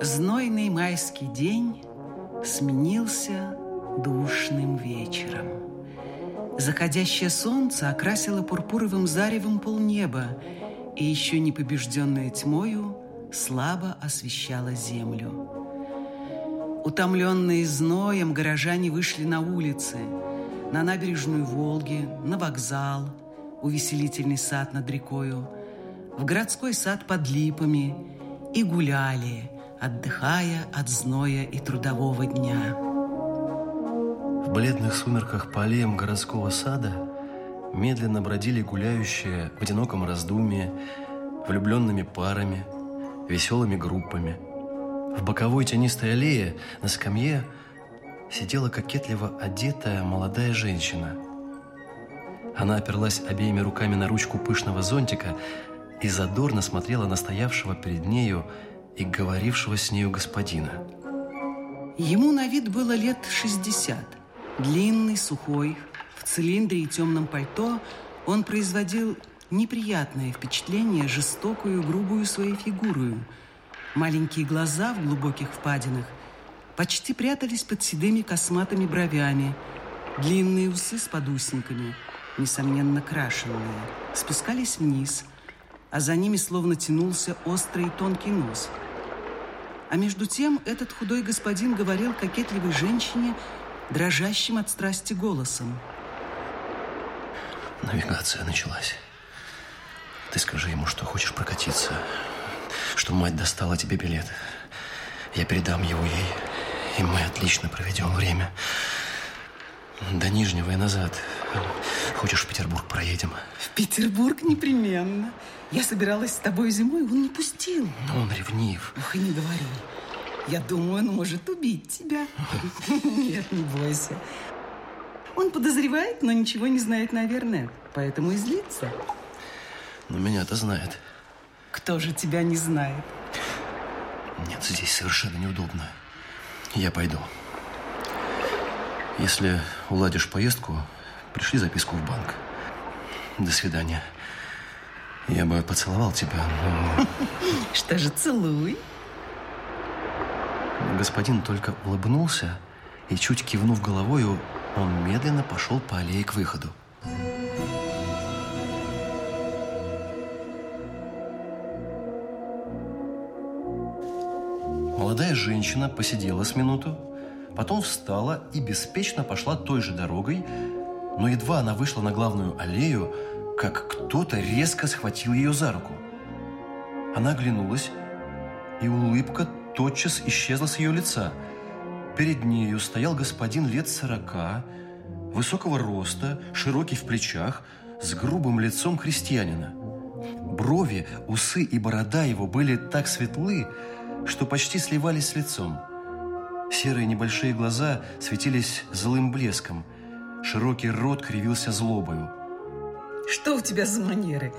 Знойный майский день сменился душным вечером. Заходящее солнце окрасило пурпуровым заревом полнеба, и еще не побежденное тьмою слабо освещало землю. Утомленные зноем, горожане вышли на улицы, на набережную Волги, на вокзал, увеселительный сад над рекою, в городской сад под липами и гуляли, отдыхая от зноя и трудового дня. В бледных сумерках по аллеям городского сада медленно бродили гуляющие в одиноком раздумье, влюбленными парами, веселыми группами. В боковой тенистой аллее на скамье сидела кокетливо одетая молодая женщина. Она оперлась обеими руками на ручку пышного зонтика и задорно смотрела на стоявшего перед нею и говорившего с нею господина. Ему на вид было лет 60. Длинный, сухой, в цилиндре и темном пальто он производил неприятное впечатление жестокую, грубую своей фигурою. Маленькие глаза в глубоких впадинах почти прятались под седыми косматыми бровями. Длинные усы с подусниками, несомненно крашенные, спускались вниз, а за ними словно тянулся острый тонкий нос. А между тем этот худой господин говорил кокетливой женщине, дрожащим от страсти голосом. Навигация началась. Ты скажи ему, что хочешь прокатиться, что мать достала тебе билет. Я передам его ей, и мы отлично проведем время. До Нижнего и назад. Хочешь, в Петербург проедем? В Петербург непременно. Я собиралась с тобой зимой, он не пустил. Но он ревнив. Ох, и не говори. Я думаю, он может убить тебя. Нет, не бойся. Он подозревает, но ничего не знает, наверное. Поэтому и злится. Но меня-то знает. Кто же тебя не знает? Нет, здесь совершенно неудобно. Я пойду. Если уладишь поездку, пришли записку в банк. До свидания. Я бы поцеловал тебя, но... Что же, целуй. Господин только улыбнулся и, чуть кивнув головою, он медленно пошел по аллее к выходу. Молодая женщина посидела с минуту, потом встала и беспечно пошла той же дорогой, но едва она вышла на главную аллею, как кто-то резко схватил ее за руку. Она оглянулась, и улыбка тотчас исчезла с ее лица. Перед нею стоял господин лет сорока, высокого роста, широкий в плечах, с грубым лицом крестьянина. Брови, усы и борода его были так светлы, что почти сливались с лицом. Серые небольшие глаза светились злым блеском. Широкий рот кривился злобою. Что у тебя за манеры?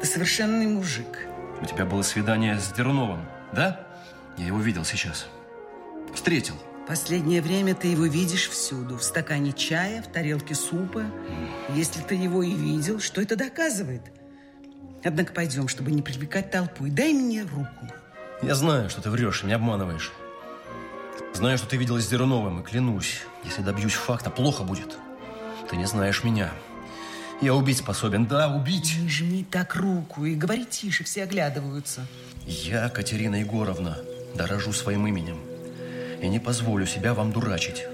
Ты совершенный мужик. У тебя было свидание с Дерновым, да? Я его видел сейчас. Встретил. Последнее время ты его видишь всюду. В стакане чая, в тарелке супа. Если ты его и видел, что это доказывает? Однако пойдем, чтобы не привлекать толпу, и дай мне руку. Я знаю, что ты врешь и меня обманываешь. Знаю, что ты виделась с Деруновым, и клянусь, если добьюсь факта, плохо будет. Ты не знаешь меня. Я убить способен, да, убить. Не жми так руку и говори тише, все оглядываются. Я, Катерина Егоровна, дорожу своим именем и не позволю себя вам дурачить.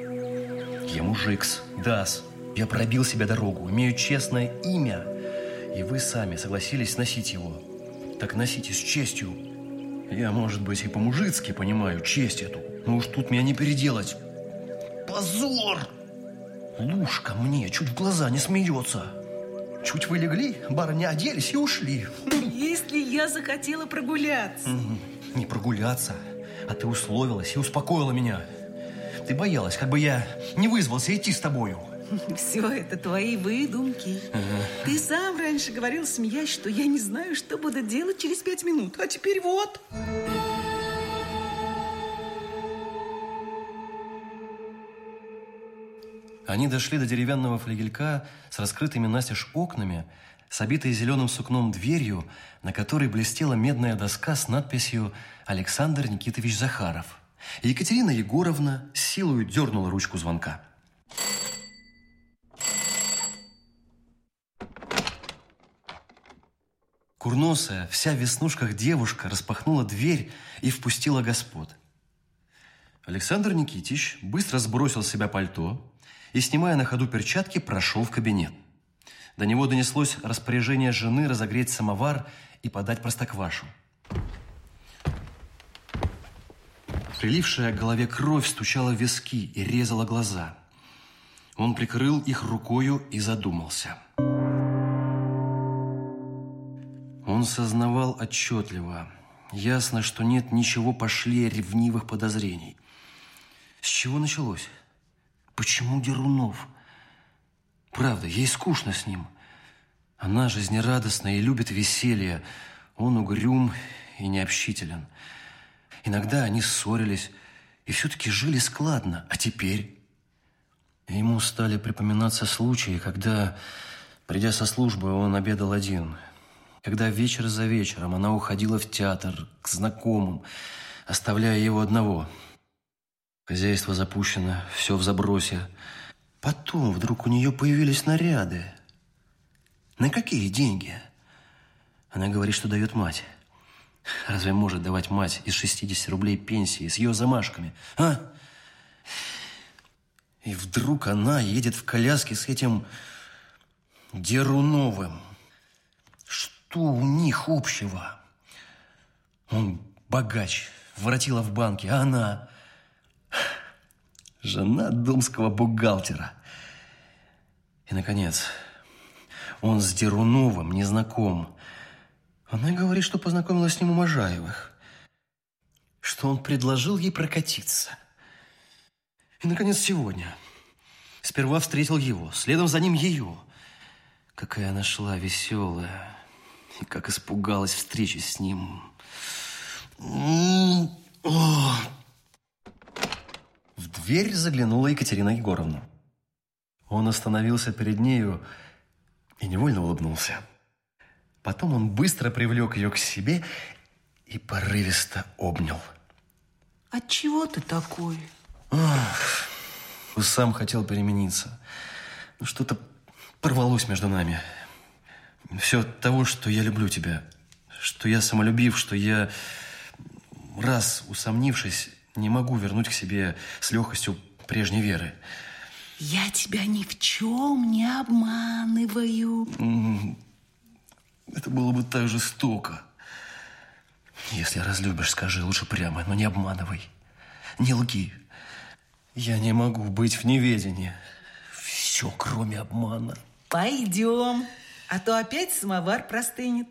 Я мужикс, дас. Я пробил себе дорогу, имею честное имя. И вы сами согласились носить его. Так носите с честью. Я, может быть, и по-мужицки понимаю честь эту. Но уж тут меня не переделать. Позор! Лушка мне чуть в глаза не смеется. Чуть вы легли, барыня оделись и ушли. Если я захотела прогуляться. Не прогуляться, а ты условилась и успокоила меня. Ты боялась, как бы я не вызвался идти с тобою. Все это твои выдумки. Ага. Ты сам раньше говорил, смеясь, что я не знаю, что буду делать через пять минут. А теперь вот. Они дошли до деревянного флигелька с раскрытыми настежь окнами, с обитой зеленым сукном дверью, на которой блестела медная доска с надписью «Александр Никитович Захаров». Екатерина Егоровна силой дернула ручку звонка. Курносая, вся в веснушках девушка распахнула дверь и впустила господ. Александр Никитич быстро сбросил с себя пальто и, снимая на ходу перчатки, прошел в кабинет. До него донеслось распоряжение жены разогреть самовар и подать простоквашу. Прилившая к голове кровь стучала в виски и резала глаза. Он прикрыл их рукою и задумался. Он сознавал отчетливо. Ясно, что нет ничего пошлее ревнивых подозрений. С чего началось? Почему Дерунов? Правда, ей скучно с ним. Она жизнерадостна и любит веселье. Он угрюм и необщителен. Иногда они ссорились и все-таки жили складно. А теперь? Ему стали припоминаться случаи, когда, придя со службы, он обедал один. Когда вечер за вечером она уходила в театр к знакомым, оставляя его одного. Хозяйство запущено, все в забросе. Потом вдруг у нее появились наряды. На какие деньги? Она говорит, что дает мать. Разве может давать мать из 60 рублей пенсии с ее замашками, а? И вдруг она едет в коляске с этим Деруновым. Что у них общего? Он богач, воротила в банке, а она жена думского бухгалтера. И, наконец, он с Деруновым не знаком. Она говорит, что познакомилась с ним у Можаевых. Что он предложил ей прокатиться. И, наконец, сегодня. Сперва встретил его, следом за ним ее. Какая она шла веселая. И как испугалась встречи с ним. В дверь заглянула Екатерина Егоровна. Он остановился перед нею и невольно улыбнулся. Потом он быстро привлек ее к себе и порывисто обнял. От чего ты такой? Ах, сам хотел перемениться. Ну, что-то порвалось между нами. Все от того, что я люблю тебя, что я самолюбив, что я, раз усомнившись, не могу вернуть к себе с легкостью прежней веры. Я тебя ни в чем не обманываю. Это было бы так жестоко. Если разлюбишь, скажи лучше прямо, но не обманывай. Не лги. Я не могу быть в неведении. Все, кроме обмана. Пойдем, а то опять самовар простынет.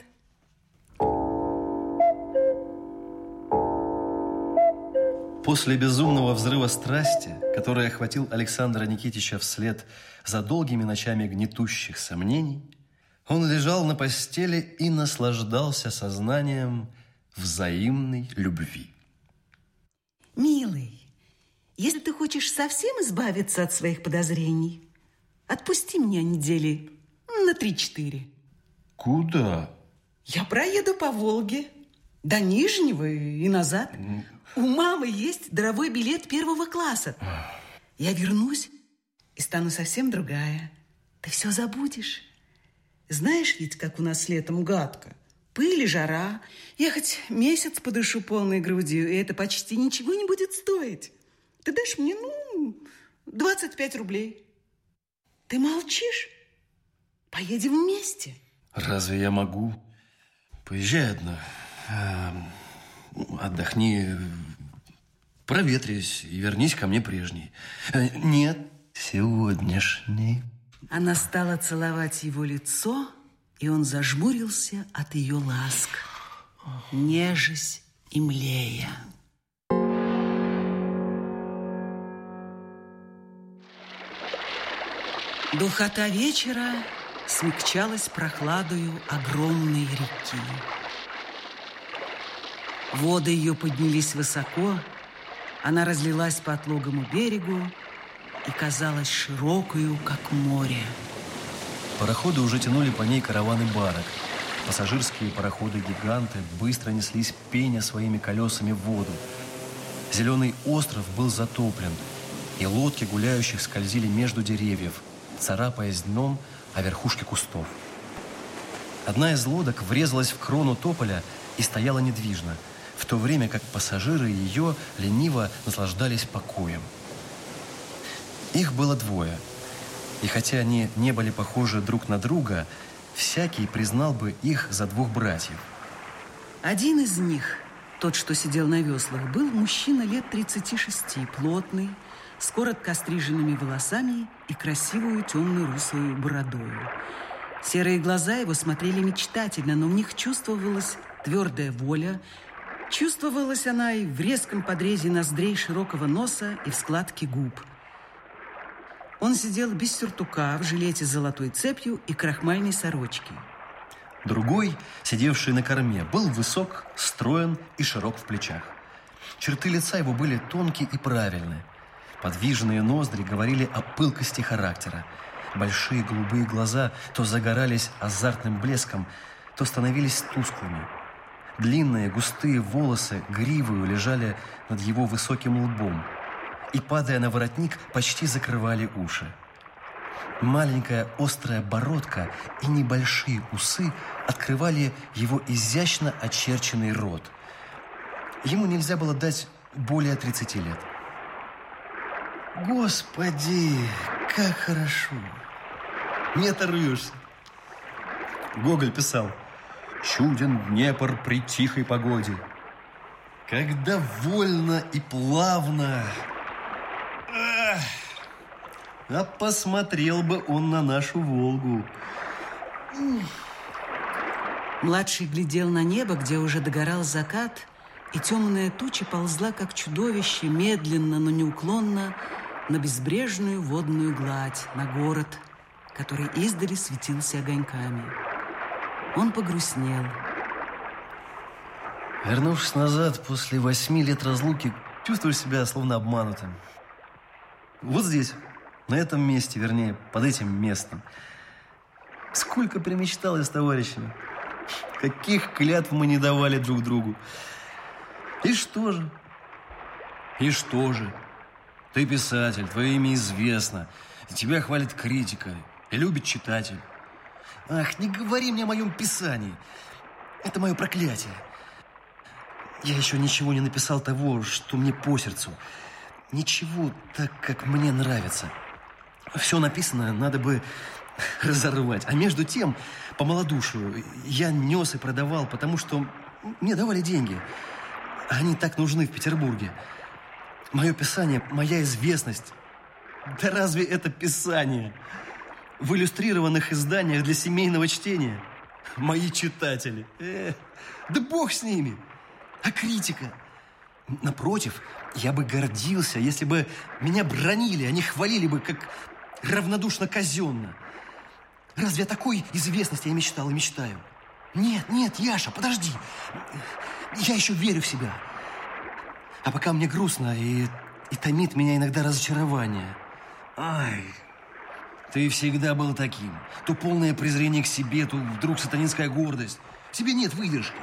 После безумного взрыва страсти, который охватил Александра Никитича вслед за долгими ночами гнетущих сомнений, он лежал на постели и наслаждался сознанием взаимной любви. Милый, если ты хочешь совсем избавиться от своих подозрений, отпусти меня недели на три-четыре. Куда? Я проеду по Волге, до Нижнего и назад. У мамы есть дорогой билет первого класса. Я вернусь и стану совсем другая. Ты все забудешь. Знаешь ведь, как у нас летом гадко. Пыль и жара. Я хоть месяц подышу полной грудью, и это почти ничего не будет стоить. Ты дашь мне, ну, 25 рублей. Ты молчишь? Поедем вместе. Разве я могу? Поезжай одна. Эм, отдохни, проветрись и вернись ко мне прежней. Э, нет, сегодняшней. Она стала целовать его лицо, и он зажмурился от ее ласк, нежесть и млея. Духота вечера смягчалась прохладою огромной реки. Воды ее поднялись высоко, она разлилась по отлогому берегу и казалась широкою, как море. Пароходы уже тянули по ней караваны барок. Пассажирские пароходы-гиганты быстро неслись пеня своими колесами в воду. Зеленый остров был затоплен, и лодки гуляющих скользили между деревьев, царапаясь дном о верхушке кустов. Одна из лодок врезалась в крону тополя и стояла недвижно, в то время как пассажиры ее лениво наслаждались покоем. Их было двое, и хотя они не были похожи друг на друга, всякий признал бы их за двух братьев. Один из них, тот, что сидел на веслах, был мужчина лет 36, плотный, с коротко стриженными волосами и красивую темную русую бородою. Серые глаза его смотрели мечтательно, но в них чувствовалась твердая воля. Чувствовалась она и в резком подрезе ноздрей широкого носа и в складке губ. Он сидел без сюртука, в жилете с золотой цепью и крахмальной сорочке. Другой, сидевший на корме, был высок, строен и широк в плечах. Черты лица его были тонкие и правильные. Подвижные ноздри говорили о пылкости характера. Большие голубые глаза то загорались азартным блеском, то становились тусклыми. Длинные густые волосы гривою лежали над его высоким лбом и, падая на воротник, почти закрывали уши. Маленькая острая бородка и небольшие усы открывали его изящно очерченный рот. Ему нельзя было дать более 30 лет. Господи, как хорошо! Не оторвешься. Гоголь писал «Чуден Днепр при тихой погоде». Когда вольно и плавно. А посмотрел бы он на нашу Волгу. Младший глядел на небо, где уже догорал закат, и темная туча ползла, как чудовище, медленно, но неуклонно, на безбрежную водную гладь, на город – который издали светился огоньками. Он погрустнел. Вернувшись назад после восьми лет разлуки, чувствуешь себя словно обманутым. Вот здесь, на этом месте, вернее, под этим местом. Сколько примечтал я с товарищами. Каких клятв мы не давали друг другу. И что же? И что же? Ты писатель, твое имя известно. Тебя хвалит критика и любит читатель. Ах, не говори мне о моем писании. Это мое проклятие. Я еще ничего не написал того, что мне по сердцу. Ничего так, как мне нравится. Все написано надо бы разорвать. А между тем, по малодушию, я нес и продавал, потому что мне давали деньги. Они так нужны в Петербурге. Мое писание, моя известность. Да разве это писание? В иллюстрированных изданиях для семейного чтения. Мои читатели. Э, да бог с ними. А критика? Напротив, я бы гордился, если бы меня бронили, они хвалили бы, как равнодушно казенно. Разве о такой известности я мечтал и мечтаю? Нет, нет, Яша, подожди. Я еще верю в себя. А пока мне грустно и, и томит меня иногда разочарование. Ай, ты всегда был таким. То полное презрение к себе, то вдруг сатанинская гордость. В тебе нет выдержки.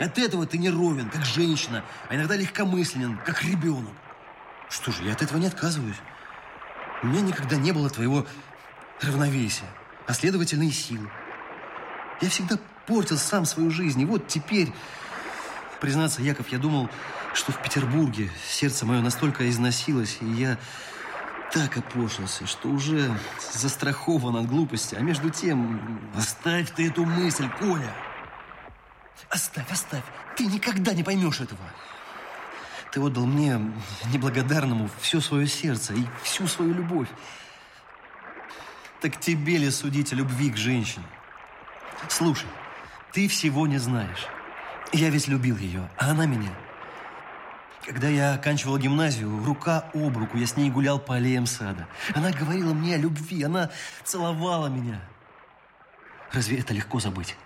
От этого ты не ровен, как женщина, а иногда легкомысленен, как ребенок. Что же, я от этого не отказываюсь. У меня никогда не было твоего равновесия, а следовательно и силы. Я всегда портил сам свою жизнь, и вот теперь... Признаться, Яков, я думал, что в Петербурге сердце мое настолько износилось, и я так опошился, что уже застрахован от глупости. А между тем, оставь ты эту мысль, Коля. Оставь, оставь. Ты никогда не поймешь этого. Ты отдал мне, неблагодарному, все свое сердце и всю свою любовь. Так тебе ли судить о любви к женщине? Слушай, ты всего не знаешь. Я ведь любил ее, а она меня – когда я оканчивал гимназию, рука об руку я с ней гулял по аллеям сада. Она говорила мне о любви, она целовала меня. Разве это легко забыть?